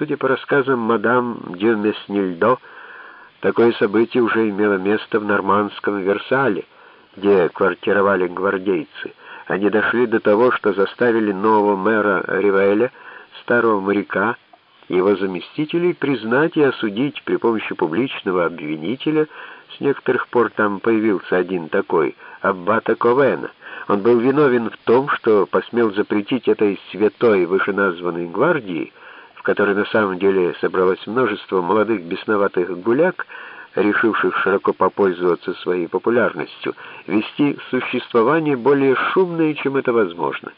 Судя по рассказам мадам Дюмеснильдо, такое событие уже имело место в нормандском Версале, где квартировали гвардейцы. Они дошли до того, что заставили нового мэра Ривеля, старого моряка, его заместителей признать и осудить при помощи публичного обвинителя, с некоторых пор там появился один такой, Аббата Ковена. Он был виновен в том, что посмел запретить этой святой вышеназванной гвардии в которой на самом деле собралось множество молодых бесноватых гуляк, решивших широко попользоваться своей популярностью, вести существование более шумное, чем это возможно.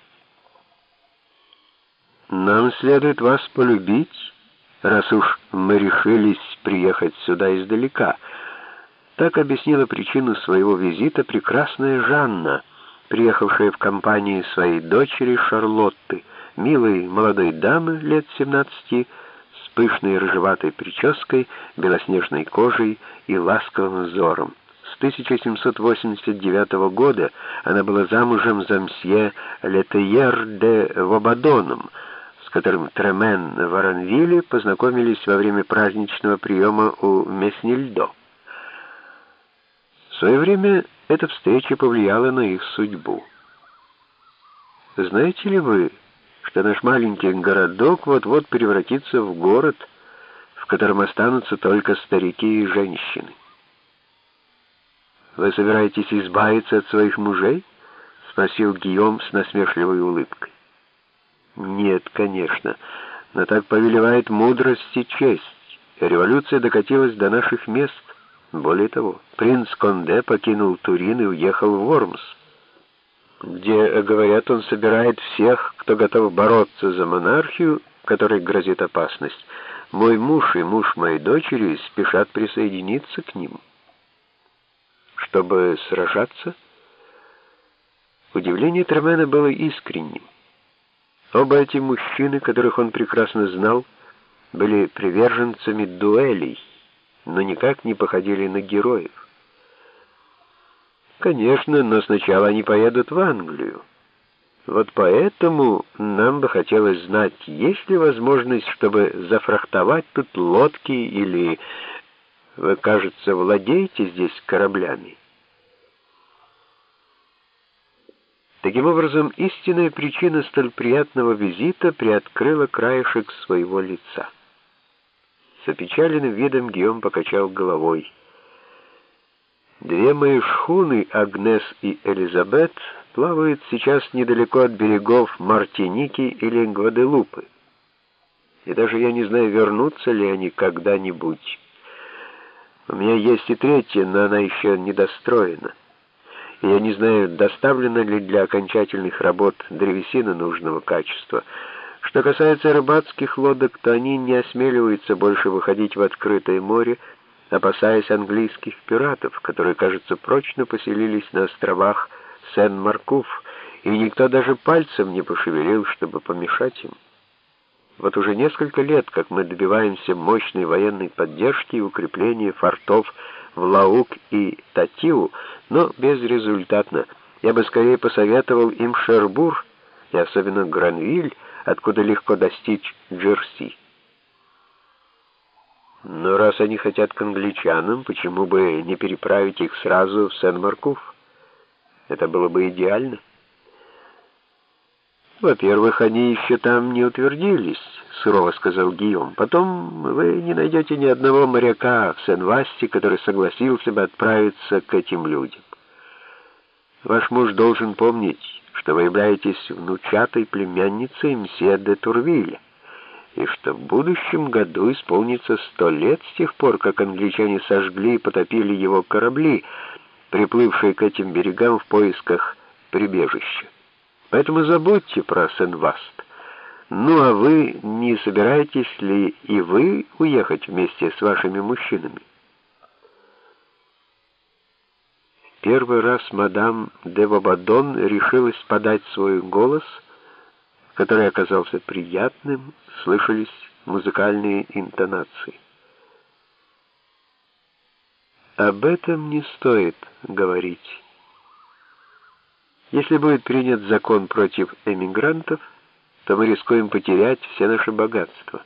«Нам следует вас полюбить, раз уж мы решились приехать сюда издалека», так объяснила причину своего визита прекрасная Жанна, приехавшая в компании своей дочери Шарлотты, милой молодой дамы лет 17 с пышной рыжеватой прической, белоснежной кожей и ласковым взором. С 1789 года она была замужем за мсье Летеер де Вобадоном, с которым Тремен в Аранвилле познакомились во время праздничного приема у Меснильдо. В свое время эта встреча повлияла на их судьбу. Знаете ли вы, что наш маленький городок вот-вот превратится в город, в котором останутся только старики и женщины. «Вы собираетесь избавиться от своих мужей?» — спросил Гийом с насмешливой улыбкой. «Нет, конечно, но так повелевает мудрость и честь. Революция докатилась до наших мест. Более того, принц Конде покинул Турин и уехал в Вормс где, говорят, он собирает всех, кто готов бороться за монархию, которой грозит опасность. Мой муж и муж моей дочери спешат присоединиться к ним. Чтобы сражаться? Удивление Тремена было искренним. Оба эти мужчины, которых он прекрасно знал, были приверженцами дуэлей, но никак не походили на героев. Конечно, но сначала они поедут в Англию. Вот поэтому нам бы хотелось знать, есть ли возможность, чтобы зафрахтовать тут лодки или, вы, кажется, владеете здесь кораблями. Таким образом, истинная причина столь приятного визита приоткрыла краешек своего лица. С опечаленным видом Гиом покачал головой. Две мои шхуны, Агнес и Элизабет, плавают сейчас недалеко от берегов Мартиники или Гваделупы. И даже я не знаю, вернутся ли они когда-нибудь. У меня есть и третья, но она еще не достроена. И я не знаю, доставлена ли для окончательных работ древесина нужного качества. Что касается рыбацких лодок, то они не осмеливаются больше выходить в открытое море, опасаясь английских пиратов, которые, кажется, прочно поселились на островах Сен-Маркуф, и никто даже пальцем не пошевелил, чтобы помешать им. Вот уже несколько лет, как мы добиваемся мощной военной поддержки и укрепления фортов в Лаук и Татиу, но безрезультатно. Я бы скорее посоветовал им Шербур, и особенно Гранвиль, откуда легко достичь Джерси. Но раз они хотят к англичанам, почему бы не переправить их сразу в Сен-Маркуф? Это было бы идеально. «Во-первых, они еще там не утвердились», — сурово сказал Гийом. «Потом вы не найдете ни одного моряка в Сен-Васте, который согласился бы отправиться к этим людям. Ваш муж должен помнить, что вы являетесь внучатой племянницей мсье де Турвиля и что в будущем году исполнится сто лет с тех пор, как англичане сожгли и потопили его корабли, приплывшие к этим берегам в поисках прибежища. Поэтому забудьте про Сен-Васт. Ну а вы не собираетесь ли и вы уехать вместе с вашими мужчинами? Первый раз мадам де Вабадон решилась подать свой голос — который оказался приятным, слышались музыкальные интонации. Об этом не стоит говорить. Если будет принят закон против эмигрантов, то мы рискуем потерять все наши богатства.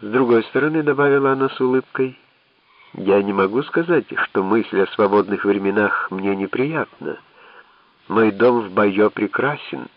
С другой стороны, добавила она с улыбкой, я не могу сказать, что мысль о свободных временах мне неприятна. Мой дом в Байо прекрасен,